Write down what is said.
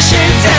现在